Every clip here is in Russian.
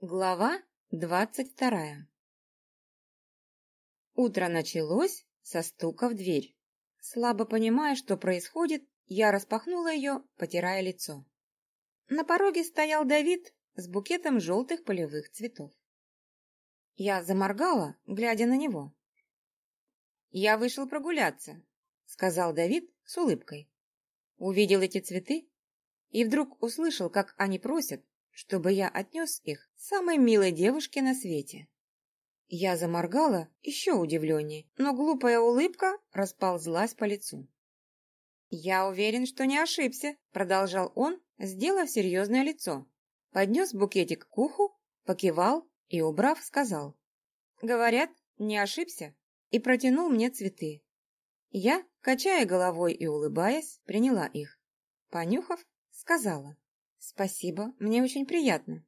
Глава двадцать вторая Утро началось со стука в дверь. Слабо понимая, что происходит, я распахнула ее, потирая лицо. На пороге стоял Давид с букетом желтых полевых цветов. Я заморгала, глядя на него. «Я вышел прогуляться», — сказал Давид с улыбкой. Увидел эти цветы и вдруг услышал, как они просят, чтобы я отнес их самой милой девушке на свете. Я заморгала еще удивленнее, но глупая улыбка расползлась по лицу. «Я уверен, что не ошибся», — продолжал он, сделав серьезное лицо. Поднес букетик к уху, покивал и, убрав, сказал. «Говорят, не ошибся», и протянул мне цветы. Я, качая головой и улыбаясь, приняла их. Понюхав, сказала. «Спасибо, мне очень приятно».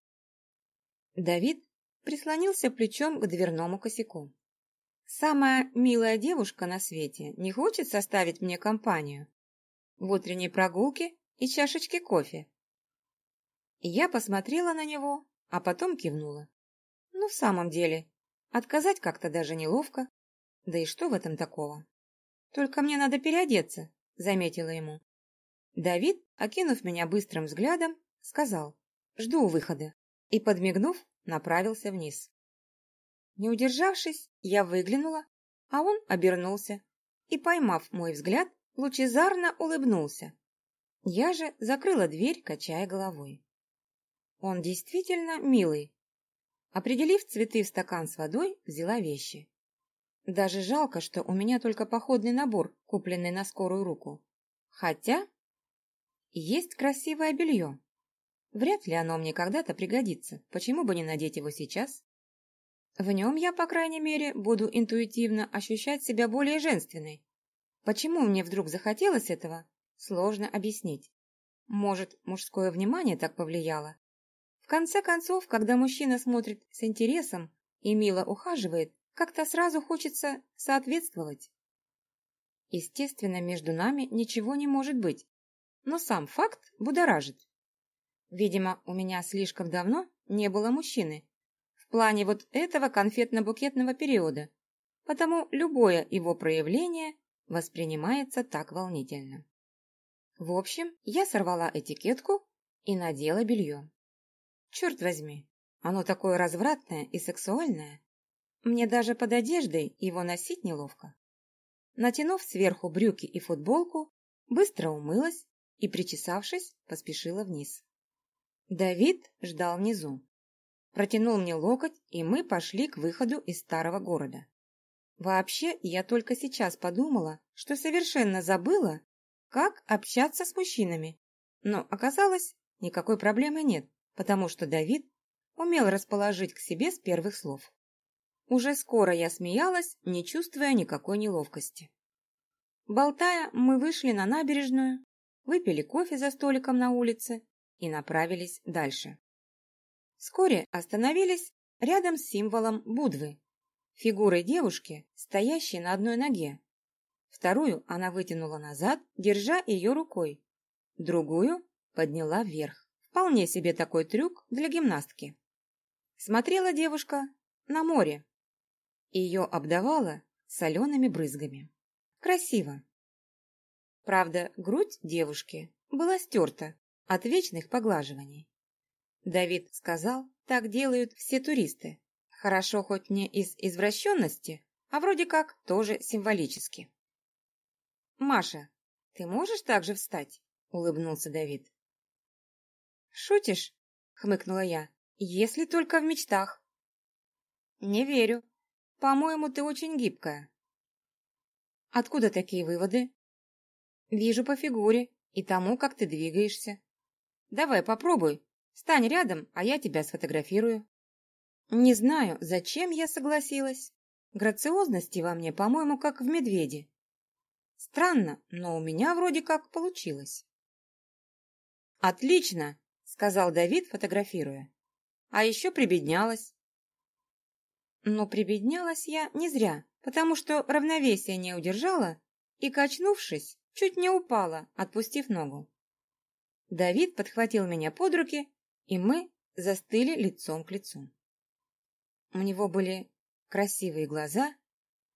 Давид прислонился плечом к дверному косяку. «Самая милая девушка на свете не хочет составить мне компанию в утренней прогулке и чашечке кофе». Я посмотрела на него, а потом кивнула. «Ну, в самом деле, отказать как-то даже неловко. Да и что в этом такого? Только мне надо переодеться», — заметила ему. Давид, окинув меня быстрым взглядом, сказал «Жду у выхода» и, подмигнув, направился вниз. Не удержавшись, я выглянула, а он обернулся и, поймав мой взгляд, лучезарно улыбнулся. Я же закрыла дверь, качая головой. Он действительно милый. Определив цветы в стакан с водой, взяла вещи. Даже жалко, что у меня только походный набор, купленный на скорую руку. Хотя есть красивое белье. Вряд ли оно мне когда-то пригодится, почему бы не надеть его сейчас? В нем я, по крайней мере, буду интуитивно ощущать себя более женственной. Почему мне вдруг захотелось этого, сложно объяснить. Может, мужское внимание так повлияло? В конце концов, когда мужчина смотрит с интересом и мило ухаживает, как-то сразу хочется соответствовать. Естественно, между нами ничего не может быть, но сам факт будоражит. Видимо, у меня слишком давно не было мужчины. В плане вот этого конфетно-букетного периода. Потому любое его проявление воспринимается так волнительно. В общем, я сорвала этикетку и надела белье. Черт возьми, оно такое развратное и сексуальное. Мне даже под одеждой его носить неловко. Натянув сверху брюки и футболку, быстро умылась и, причесавшись, поспешила вниз. Давид ждал внизу. Протянул мне локоть, и мы пошли к выходу из старого города. Вообще, я только сейчас подумала, что совершенно забыла, как общаться с мужчинами. Но оказалось, никакой проблемы нет, потому что Давид умел расположить к себе с первых слов. Уже скоро я смеялась, не чувствуя никакой неловкости. Болтая, мы вышли на набережную, выпили кофе за столиком на улице и направились дальше. Вскоре остановились рядом с символом Будвы, фигурой девушки, стоящей на одной ноге. Вторую она вытянула назад, держа ее рукой. Другую подняла вверх. Вполне себе такой трюк для гимнастки. Смотрела девушка на море. Ее обдавало солеными брызгами. Красиво. Правда, грудь девушки была стерта от вечных поглаживаний. Давид сказал, так делают все туристы. Хорошо хоть не из извращенности, а вроде как тоже символически. «Маша, ты можешь так же встать?» — улыбнулся Давид. «Шутишь?» — хмыкнула я. «Если только в мечтах». «Не верю. По-моему, ты очень гибкая». «Откуда такие выводы?» «Вижу по фигуре и тому, как ты двигаешься. Давай, попробуй. Стань рядом, а я тебя сфотографирую. Не знаю, зачем я согласилась. Грациозности во мне, по-моему, как в медведе. Странно, но у меня вроде как получилось. «Отлично!» — сказал Давид, фотографируя. «А еще прибеднялась». Но прибеднялась я не зря, потому что равновесие не удержала и, качнувшись, чуть не упала, отпустив ногу. Давид подхватил меня под руки, и мы застыли лицом к лицу. У него были красивые глаза,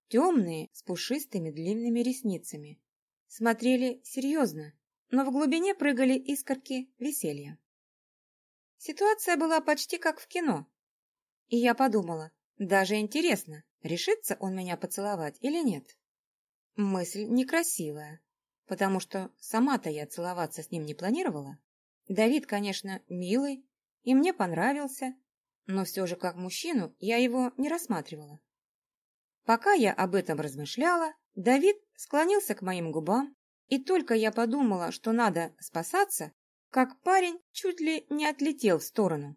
темные, с пушистыми длинными ресницами. Смотрели серьезно, но в глубине прыгали искорки веселья. Ситуация была почти как в кино. И я подумала, даже интересно, решится он меня поцеловать или нет. Мысль некрасивая, потому что сама-то я целоваться с ним не планировала. Давид, конечно, милый, и мне понравился, но все же как мужчину я его не рассматривала. Пока я об этом размышляла, Давид склонился к моим губам, и только я подумала, что надо спасаться, как парень чуть ли не отлетел в сторону.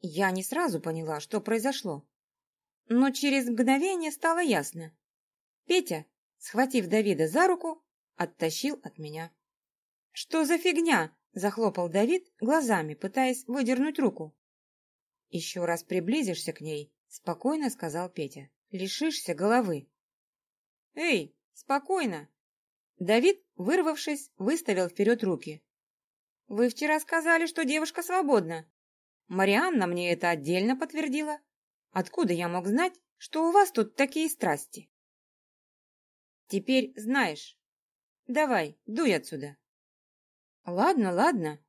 Я не сразу поняла, что произошло. Но через мгновение стало ясно. Петя, схватив Давида за руку, оттащил от меня. «Что за фигня?» – захлопал Давид глазами, пытаясь выдернуть руку. «Еще раз приблизишься к ней», – спокойно сказал Петя. «Лишишься головы». «Эй, спокойно!» Давид, вырвавшись, выставил вперед руки. «Вы вчера сказали, что девушка свободна. Марианна мне это отдельно подтвердила. Откуда я мог знать, что у вас тут такие страсти?» «Теперь знаешь. Давай, дуй отсюда». «Ладно, ладно».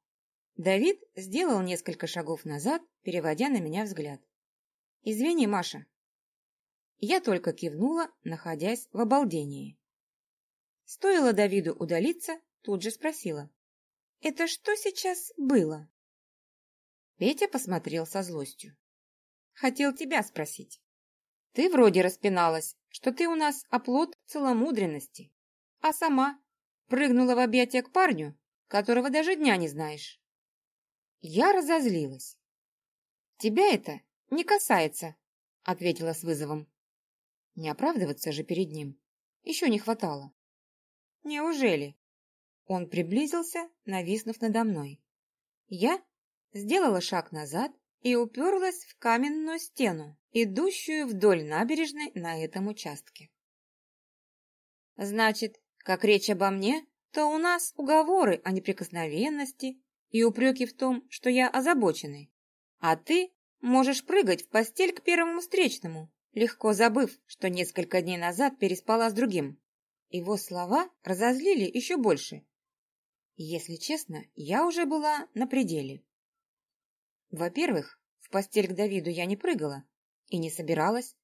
Давид сделал несколько шагов назад, переводя на меня взгляд. «Извини, Маша». Я только кивнула, находясь в обалдении. Стоило Давиду удалиться, тут же спросила. «Это что сейчас было?» Петя посмотрел со злостью. «Хотел тебя спросить. Ты вроде распиналась, что ты у нас оплот целомудренности, а сама прыгнула в объятия к парню, которого даже дня не знаешь». Я разозлилась. «Тебя это не касается», — ответила с вызовом. Не оправдываться же перед ним. Еще не хватало. «Неужели?» Он приблизился, нависнув надо мной. Я сделала шаг назад и уперлась в каменную стену, идущую вдоль набережной на этом участке. «Значит, как речь обо мне, то у нас уговоры о неприкосновенности и упреки в том, что я озабоченный. А ты можешь прыгать в постель к первому встречному, легко забыв, что несколько дней назад переспала с другим. Его слова разозлили еще больше. Если честно, я уже была на пределе. Во-первых, в постель к Давиду я не прыгала и не собиралась,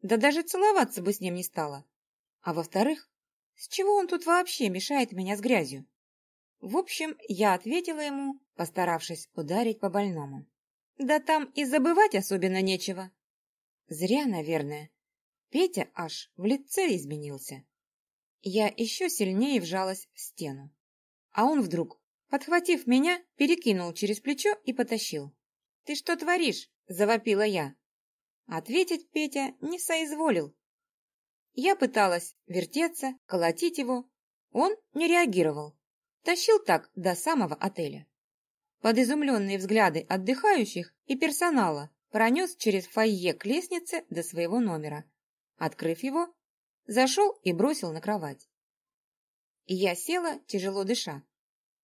да даже целоваться бы с ним не стала. А во-вторых, с чего он тут вообще мешает меня с грязью? В общем, я ответила ему, постаравшись ударить по больному. Да там и забывать особенно нечего. Зря, наверное. Петя аж в лице изменился. Я еще сильнее вжалась в стену. А он вдруг, подхватив меня, перекинул через плечо и потащил. «Ты что творишь?» – завопила я. Ответить Петя не соизволил. Я пыталась вертеться, колотить его. Он не реагировал. Тащил так до самого отеля. Под изумленные взгляды отдыхающих и персонала пронес через фойе к лестнице до своего номера. Открыв его, зашел и бросил на кровать. Я села, тяжело дыша.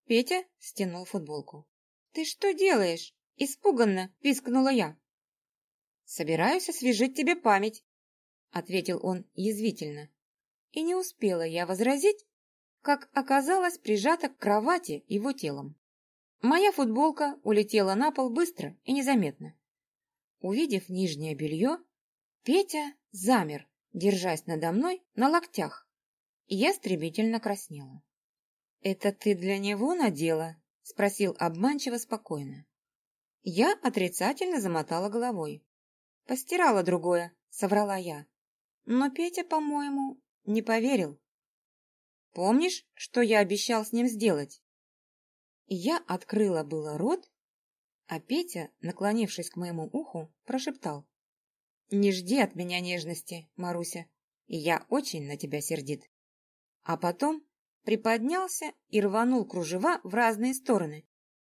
Петя стянул футболку. «Ты что делаешь?» – испуганно пискнула я. «Собираюсь освежить тебе память», – ответил он язвительно. И не успела я возразить, как оказалась прижата к кровати его телом. Моя футболка улетела на пол быстро и незаметно. Увидев нижнее белье, Петя замер, держась надо мной на локтях, и я стремительно краснела. «Это ты для него надела?» — спросил обманчиво спокойно. Я отрицательно замотала головой. «Постирала другое», — соврала я. Но Петя, по-моему, не поверил. «Помнишь, что я обещал с ним сделать?» Я открыла было рот, а Петя, наклонившись к моему уху, прошептал. Не жди от меня нежности, Маруся, я очень на тебя сердит. А потом приподнялся и рванул кружева в разные стороны.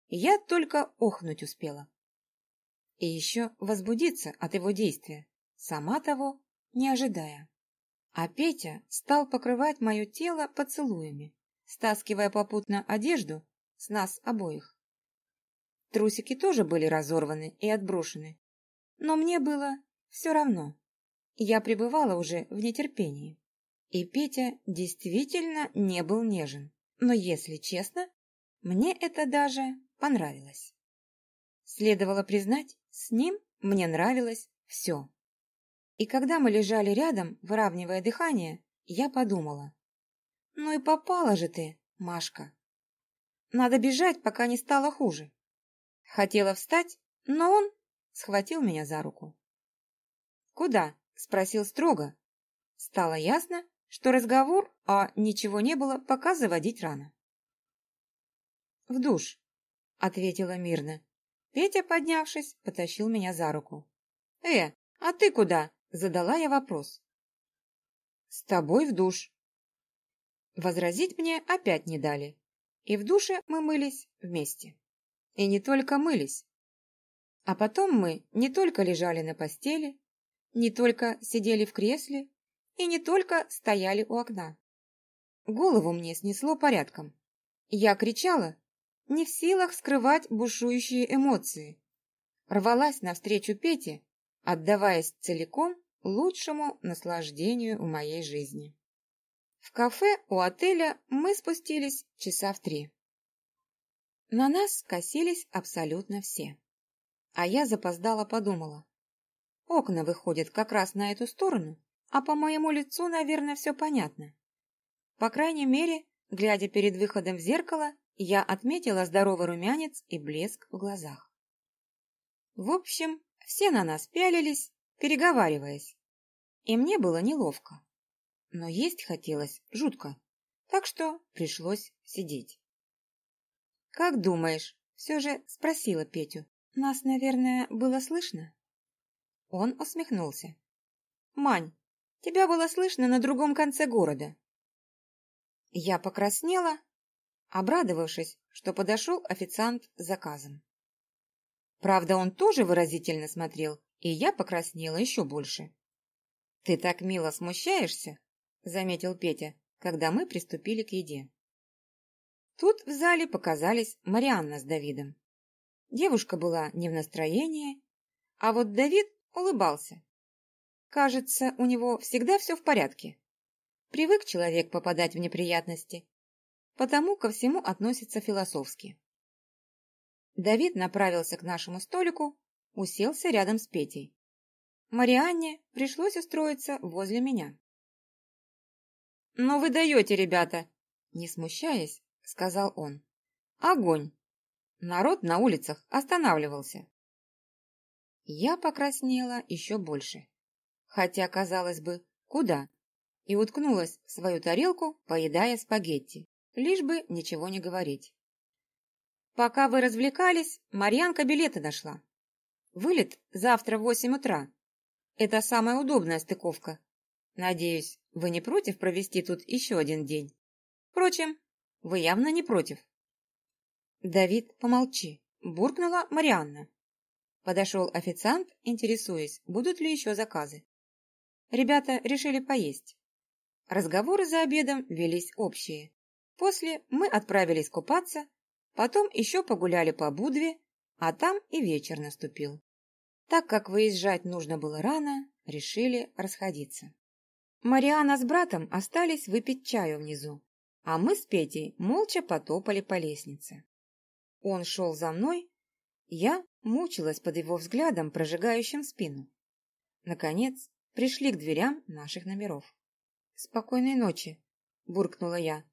Я только охнуть успела. И еще возбудиться от его действия, сама того не ожидая. А Петя стал покрывать мое тело поцелуями, стаскивая попутно одежду с нас обоих. трусики тоже были разорваны и отброшены. Но мне было все равно. Я пребывала уже в нетерпении. И Петя действительно не был нежен. Но, если честно, мне это даже понравилось. Следовало признать, с ним мне нравилось все. И когда мы лежали рядом, выравнивая дыхание, я подумала. Ну и попала же ты, Машка. Надо бежать, пока не стало хуже. Хотела встать, но он схватил меня за руку. «Куда?» — спросил строго. Стало ясно, что разговор, а ничего не было, пока заводить рано. «В душ», — ответила мирно. Петя, поднявшись, потащил меня за руку. «Э, а ты куда?» — задала я вопрос. «С тобой в душ». Возразить мне опять не дали, и в душе мы мылись вместе. И не только мылись. А потом мы не только лежали на постели, не только сидели в кресле и не только стояли у окна. Голову мне снесло порядком. Я кричала, не в силах скрывать бушующие эмоции. Рвалась навстречу Пете, отдаваясь целиком лучшему наслаждению в моей жизни. В кафе у отеля мы спустились часа в три. На нас косились абсолютно все. А я запоздала подумала. Окна выходят как раз на эту сторону, а по моему лицу, наверное, все понятно. По крайней мере, глядя перед выходом в зеркало, я отметила здоровый румянец и блеск в глазах. В общем, все на нас пялились, переговариваясь. И мне было неловко. Но есть хотелось жутко, так что пришлось сидеть. «Как думаешь?» — все же спросила Петю. «Нас, наверное, было слышно?» Он усмехнулся. «Мань, тебя было слышно на другом конце города». Я покраснела, обрадовавшись, что подошел официант с заказом. Правда, он тоже выразительно смотрел, и я покраснела еще больше. «Ты так мило смущаешься», — заметил Петя, когда мы приступили к еде. Тут в зале показались Марианна с Давидом. Девушка была не в настроении, а вот Давид улыбался. Кажется, у него всегда все в порядке. Привык человек попадать в неприятности, потому ко всему относится философски. Давид направился к нашему столику, уселся рядом с Петей. Марианне пришлось устроиться возле меня. «Но «Ну вы даете, ребята!» Не смущаясь, сказал он. «Огонь!» Народ на улицах останавливался. Я покраснела еще больше. Хотя, казалось бы, куда? И уткнулась в свою тарелку, поедая спагетти, лишь бы ничего не говорить. Пока вы развлекались, Марьянка билеты нашла. Вылет завтра в восемь утра. Это самая удобная стыковка. Надеюсь, вы не против провести тут еще один день? Впрочем, вы явно не против. Давид, помолчи, буркнула Марианна. Подошел официант, интересуясь, будут ли еще заказы. Ребята решили поесть. Разговоры за обедом велись общие. После мы отправились купаться, потом еще погуляли по Будве, а там и вечер наступил. Так как выезжать нужно было рано, решили расходиться. Мариана с братом остались выпить чаю внизу, а мы с Петей молча потопали по лестнице. Он шел за мной, я мучилась под его взглядом, прожигающим спину. Наконец, пришли к дверям наших номеров. «Спокойной ночи!» – буркнула я.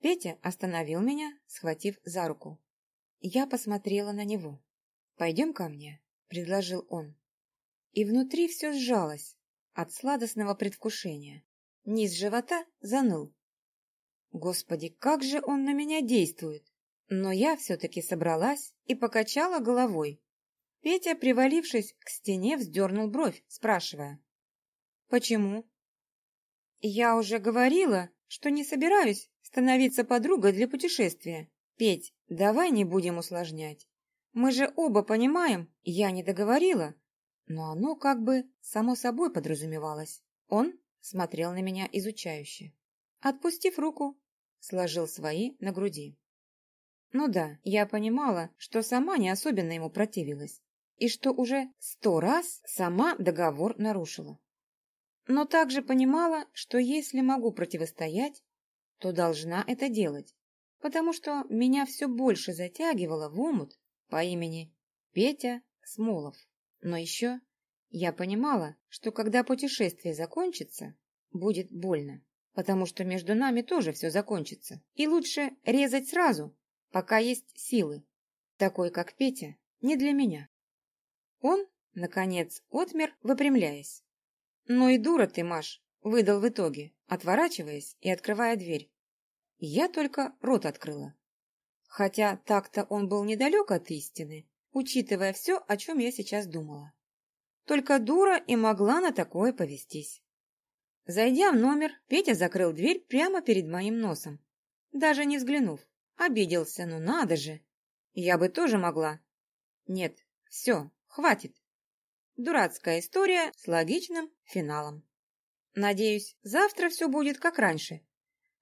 Петя остановил меня, схватив за руку. Я посмотрела на него. «Пойдем ко мне», — предложил он. И внутри все сжалось от сладостного предвкушения. Низ живота заныл. Господи, как же он на меня действует! Но я все-таки собралась и покачала головой. Петя, привалившись к стене, вздернул бровь, спрашивая. «Почему?» «Я уже говорила, что не собираюсь становиться подругой для путешествия. Петь, давай не будем усложнять. Мы же оба понимаем, я не договорила. Но оно как бы само собой подразумевалось. Он смотрел на меня изучающе. Отпустив руку, сложил свои на груди. Ну да, я понимала, что сама не особенно ему противилась, и что уже сто раз сама договор нарушила. Но также понимала, что если могу противостоять, то должна это делать, потому что меня все больше затягивало в омут по имени Петя Смолов. Но еще я понимала, что когда путешествие закончится, будет больно, потому что между нами тоже все закончится. И лучше резать сразу, пока есть силы. Такой, как Петя, не для меня. Он, наконец, отмер, выпрямляясь. «Ну и дура ты, Маш!» — выдал в итоге, отворачиваясь и открывая дверь. Я только рот открыла. Хотя так-то он был недалек от истины, учитывая все, о чем я сейчас думала. Только дура и могла на такое повестись. Зайдя в номер, Петя закрыл дверь прямо перед моим носом. Даже не взглянув. Обиделся, ну надо же. Я бы тоже могла. Нет, все, хватит. Дурацкая история с логичным финалом. Надеюсь, завтра все будет как раньше.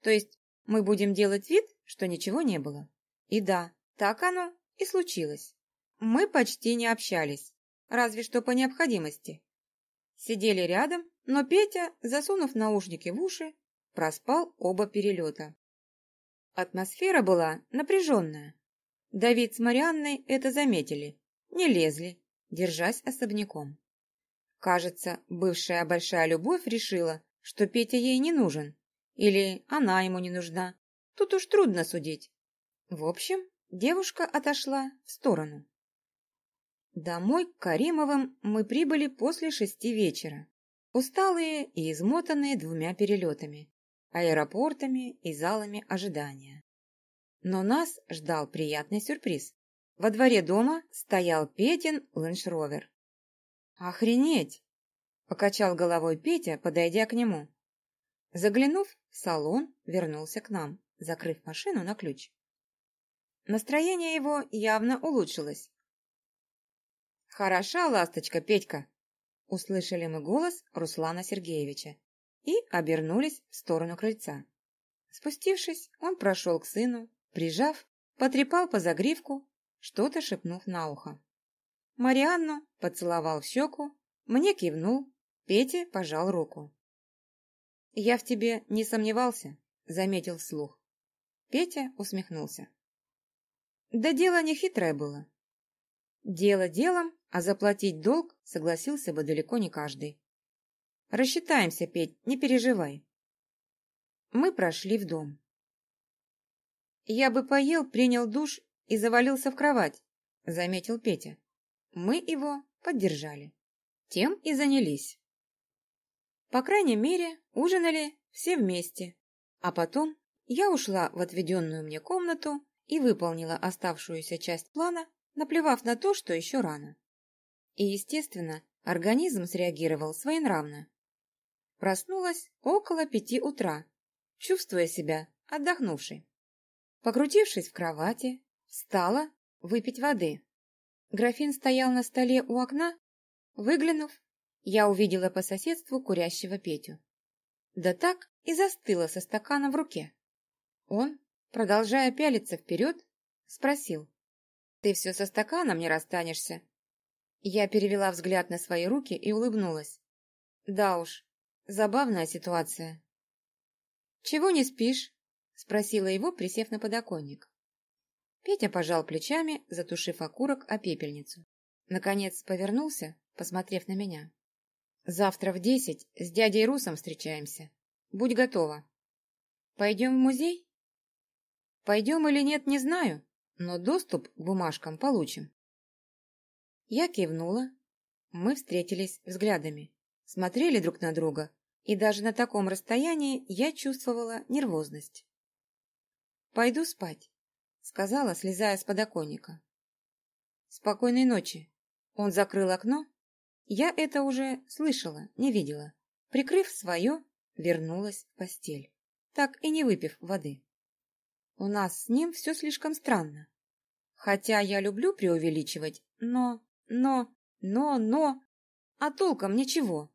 То есть мы будем делать вид, что ничего не было. И да, так оно и случилось. Мы почти не общались, разве что по необходимости. Сидели рядом, но Петя, засунув наушники в уши, проспал оба перелета. Атмосфера была напряженная. Давид с Марианной это заметили, не лезли, держась особняком. Кажется, бывшая большая любовь решила, что Петя ей не нужен, или она ему не нужна. Тут уж трудно судить. В общем, девушка отошла в сторону. Домой к Каримовым мы прибыли после шести вечера. Усталые и измотанные двумя перелетами, аэропортами и залами ожидания. Но нас ждал приятный сюрприз. Во дворе дома стоял Петин лэндж-ровер. «Охренеть!» — покачал головой Петя, подойдя к нему. Заглянув в салон, вернулся к нам, закрыв машину на ключ. Настроение его явно улучшилось. «Хороша ласточка, Петька!» Услышали мы голос Руслана Сергеевича и обернулись в сторону крыльца. Спустившись, он прошел к сыну, прижав, потрепал по загривку, что-то шепнув на ухо. Марианну поцеловал в щеку, мне кивнул, Пете пожал руку. «Я в тебе не сомневался», — заметил вслух. Петя усмехнулся. «Да дело не хитрое было. Дело делом, а заплатить долг согласился бы далеко не каждый. Рассчитаемся, Петь, не переживай». Мы прошли в дом. «Я бы поел, принял душ и завалился в кровать», — заметил Петя. Мы его поддержали. Тем и занялись. По крайней мере, ужинали все вместе. А потом я ушла в отведенную мне комнату и выполнила оставшуюся часть плана, наплевав на то, что еще рано. И, естественно, организм среагировал своенравно. Проснулась около пяти утра, чувствуя себя отдохнувшей. Покрутившись в кровати, встала выпить воды. Графин стоял на столе у окна. Выглянув, я увидела по соседству курящего Петю. Да так и застыла со стаканом в руке. Он, продолжая пялиться вперед, спросил. «Ты все со стаканом не расстанешься?» Я перевела взгляд на свои руки и улыбнулась. «Да уж, забавная ситуация». «Чего не спишь?» — спросила его, присев на подоконник. Петя пожал плечами, затушив окурок о пепельницу. Наконец повернулся, посмотрев на меня. Завтра в десять с дядей Русом встречаемся. Будь готова. Пойдем в музей? Пойдем или нет, не знаю, но доступ к бумажкам получим. Я кивнула. Мы встретились взглядами, смотрели друг на друга, и даже на таком расстоянии я чувствовала нервозность. «Пойду спать», — сказала, слезая с подоконника. «Спокойной ночи». Он закрыл окно я это уже слышала, не видела. Прикрыв свое, вернулась в постель, так и не выпив воды. У нас с ним все слишком странно. Хотя я люблю преувеличивать, но, но, но, но... А толком ничего.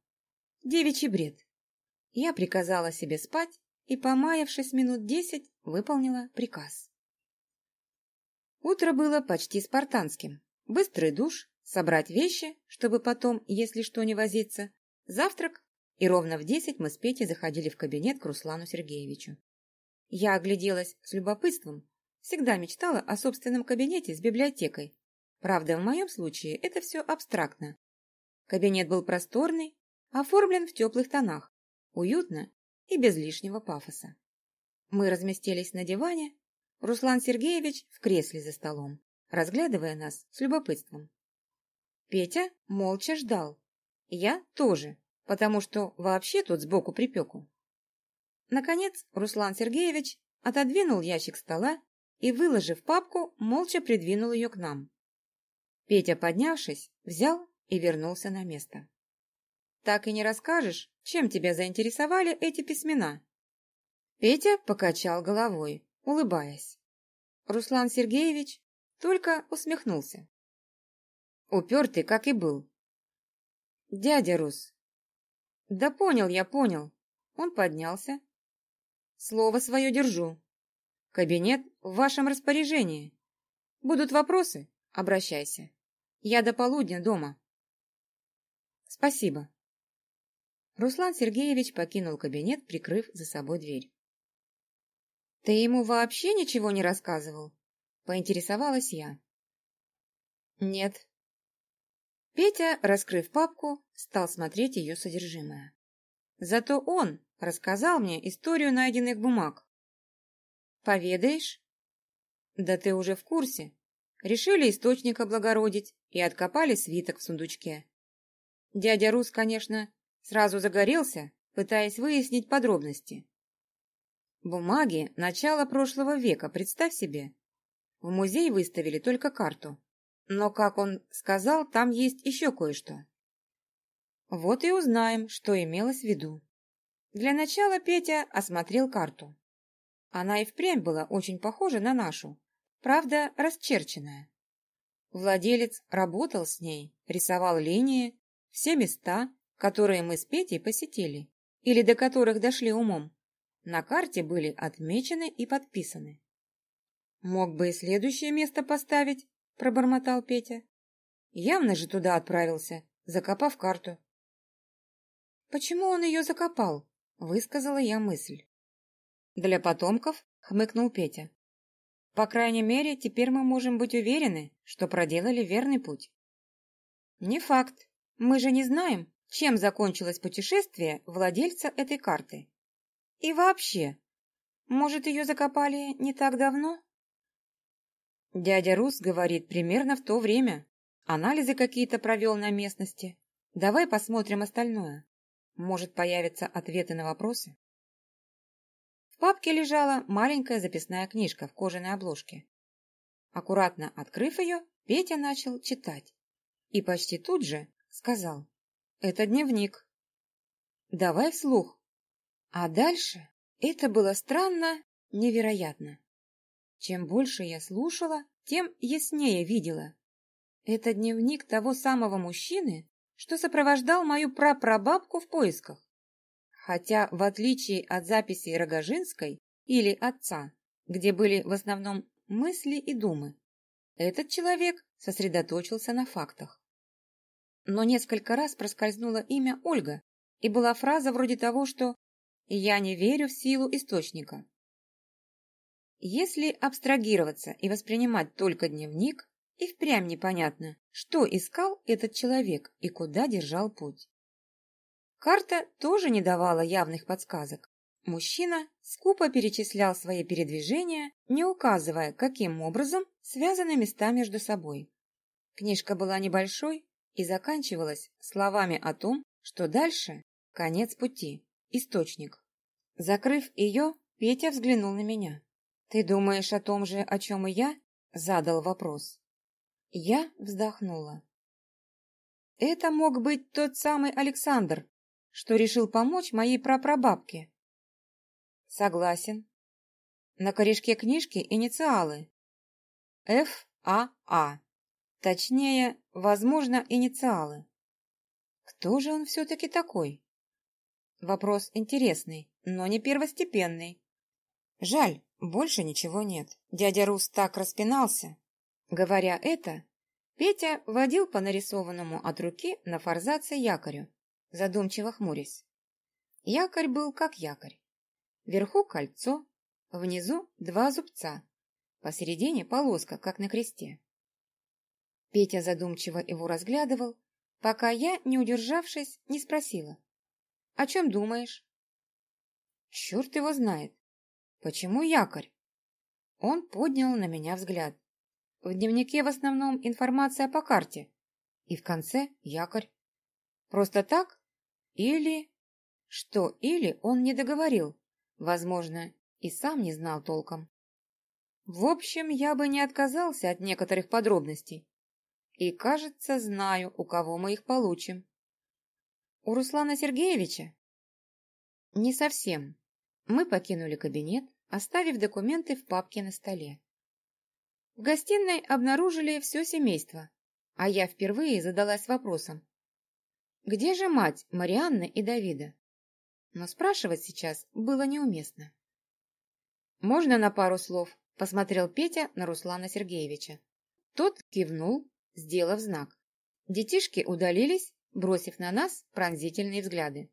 Девичий бред. Я приказала себе спать и, помаявшись минут десять, выполнила приказ. Утро было почти спартанским. Быстрый душ, собрать вещи, чтобы потом, если что, не возиться, завтрак, и ровно в десять мы с Петей заходили в кабинет к Руслану Сергеевичу. Я огляделась с любопытством, всегда мечтала о собственном кабинете с библиотекой. Правда, в моем случае это все абстрактно. Кабинет был просторный, оформлен в теплых тонах, уютно и без лишнего пафоса. Мы разместились на диване, Руслан Сергеевич в кресле за столом, разглядывая нас с любопытством. Петя молча ждал. Я тоже, потому что вообще тут сбоку припеку. Наконец Руслан Сергеевич отодвинул ящик стола и, выложив папку, молча придвинул ее к нам. Петя, поднявшись, взял и вернулся на место. «Так и не расскажешь, чем тебя заинтересовали эти письмена?» Петя покачал головой, улыбаясь. Руслан Сергеевич только усмехнулся. Упертый, как и был. «Дядя Рус!» «Да понял я, понял!» Он поднялся. «Слово свое держу. Кабинет в вашем распоряжении. Будут вопросы? Обращайся. Я до полудня дома». «Спасибо». Руслан Сергеевич покинул кабинет, прикрыв за собой дверь. «Ты ему вообще ничего не рассказывал?» — поинтересовалась я. «Нет». Петя, раскрыв папку, стал смотреть ее содержимое. Зато он рассказал мне историю найденных бумаг. «Поведаешь?» «Да ты уже в курсе. Решили источник облагородить и откопали свиток в сундучке. Дядя Рус, конечно, сразу загорелся, пытаясь выяснить подробности. Бумаги начала прошлого века, представь себе. В музей выставили только карту. Но, как он сказал, там есть еще кое-что. Вот и узнаем, что имелось в виду. Для начала Петя осмотрел карту. Она и впрямь была очень похожа на нашу, правда, расчерченная. Владелец работал с ней, рисовал линии, все места, которые мы с Петей посетили, или до которых дошли умом, на карте были отмечены и подписаны. «Мог бы и следующее место поставить», — пробормотал Петя. «Явно же туда отправился, закопав карту». «Почему он ее закопал?» — высказала я мысль. «Для потомков», — хмыкнул Петя. «По крайней мере, теперь мы можем быть уверены, что проделали верный путь». «Не факт. Мы же не знаем, чем закончилось путешествие владельца этой карты. И вообще, может, ее закопали не так давно? Дядя Рус говорит, примерно в то время. Анализы какие-то провел на местности. Давай посмотрим остальное. Может, появятся ответы на вопросы? В папке лежала маленькая записная книжка в кожаной обложке. Аккуратно открыв ее, Петя начал читать. И почти тут же сказал. Это дневник. Давай вслух. А дальше это было странно, невероятно. Чем больше я слушала, тем яснее видела. Это дневник того самого мужчины, что сопровождал мою прапрабабку в поисках. Хотя, в отличие от записей Рогожинской или отца, где были в основном мысли и думы, этот человек сосредоточился на фактах. Но несколько раз проскользнуло имя Ольга, и была фраза вроде того, что я не верю в силу источника. Если абстрагироваться и воспринимать только дневник, и впрямь непонятно, что искал этот человек и куда держал путь. Карта тоже не давала явных подсказок. Мужчина скупо перечислял свои передвижения, не указывая, каким образом связаны места между собой. Книжка была небольшой и заканчивалась словами о том, что дальше конец пути. Источник. Закрыв ее, Петя взглянул на меня. «Ты думаешь о том же, о чем и я?» Задал вопрос. Я вздохнула. Это мог быть тот самый Александр, что решил помочь моей прапрабабке. Согласен. На корешке книжки инициалы. Ф-А-А. А. Точнее, возможно, инициалы. Кто же он все-таки такой? Вопрос интересный, но не первостепенный. Жаль, больше ничего нет. Дядя Рус так распинался, Говоря это, Петя водил по нарисованному от руки на форзаце якорю, задумчиво хмурясь. Якорь был как якорь. Вверху кольцо, внизу два зубца, посередине полоска, как на кресте. Петя задумчиво его разглядывал, пока я, не удержавшись, не спросила. «О чем думаешь?» «Черт его знает. Почему якорь?» Он поднял на меня взгляд. В дневнике в основном информация по карте. И в конце якорь. Просто так? Или... Что или он не договорил. Возможно, и сам не знал толком. В общем, я бы не отказался от некоторых подробностей. И, кажется, знаю, у кого мы их получим. У Руслана Сергеевича? Не совсем. Мы покинули кабинет, оставив документы в папке на столе. В гостиной обнаружили все семейство, а я впервые задалась вопросом. Где же мать Марианны и Давида? Но спрашивать сейчас было неуместно. «Можно на пару слов?» – посмотрел Петя на Руслана Сергеевича. Тот кивнул, сделав знак. Детишки удалились, бросив на нас пронзительные взгляды.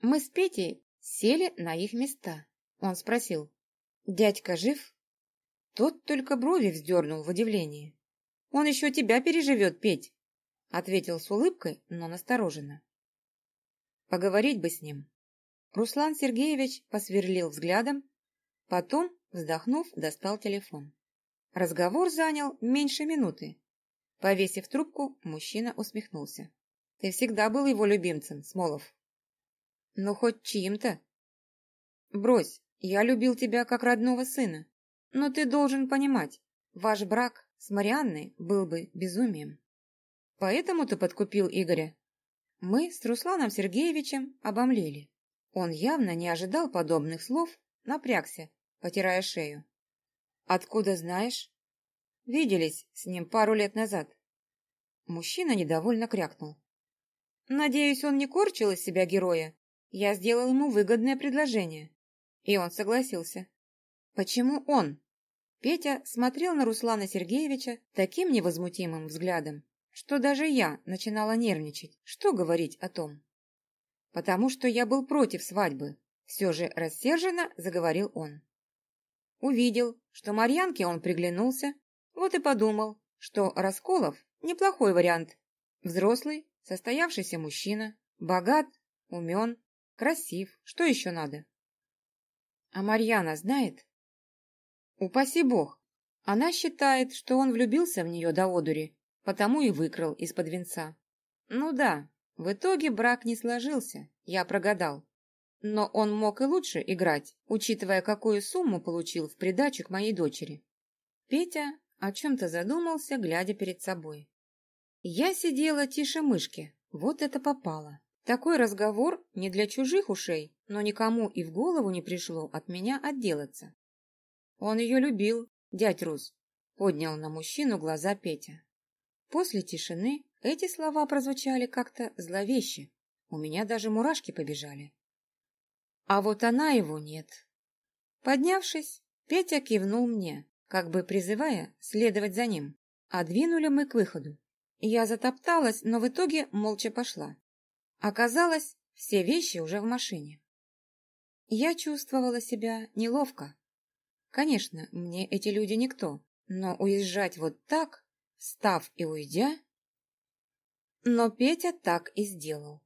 Мы с Петей сели на их места. Он спросил, «Дядька жив?» Тот только брови вздернул в удивлении. «Он еще тебя переживет, Петь!» Ответил с улыбкой, но настороженно. Поговорить бы с ним. Руслан Сергеевич посверлил взглядом, потом, вздохнув, достал телефон. Разговор занял меньше минуты. Повесив трубку, мужчина усмехнулся. «Ты всегда был его любимцем, Смолов». «Ну, хоть чьим-то». «Брось, я любил тебя как родного сына. Но ты должен понимать, ваш брак с Марианной был бы безумием. Поэтому ты подкупил Игоря?» Мы с Русланом Сергеевичем обомлели. Он явно не ожидал подобных слов, напрягся, потирая шею. «Откуда знаешь?» «Виделись с ним пару лет назад». Мужчина недовольно крякнул. «Надеюсь, он не корчил из себя героя. Я сделал ему выгодное предложение». И он согласился. «Почему он?» Петя смотрел на Руслана Сергеевича таким невозмутимым взглядом, что даже я начинала нервничать. Что говорить о том? «Потому что я был против свадьбы», — все же рассерженно заговорил он. Увидел, что Марьянке он приглянулся, вот и подумал, что Расколов – неплохой вариант. Взрослый, состоявшийся мужчина, богат, умен, красив, что еще надо? А Марьяна знает? Упаси бог, она считает, что он влюбился в нее до одури, потому и выкрал из-под венца. Ну да, в итоге брак не сложился, я прогадал. Но он мог и лучше играть, учитывая, какую сумму получил в придачу к моей дочери. Петя о чем-то задумался, глядя перед собой. Я сидела тише мышки, вот это попало. Такой разговор не для чужих ушей, но никому и в голову не пришло от меня отделаться. Он ее любил, дядь Рус, поднял на мужчину глаза Петя. После тишины эти слова прозвучали как-то зловеще. У меня даже мурашки побежали. А вот она его нет. Поднявшись, Петя кивнул мне, как бы призывая следовать за ним. А двинули мы к выходу. Я затопталась, но в итоге молча пошла. Оказалось, все вещи уже в машине. Я чувствовала себя неловко. Конечно, мне эти люди никто, но уезжать вот так, встав и уйдя... Но Петя так и сделал.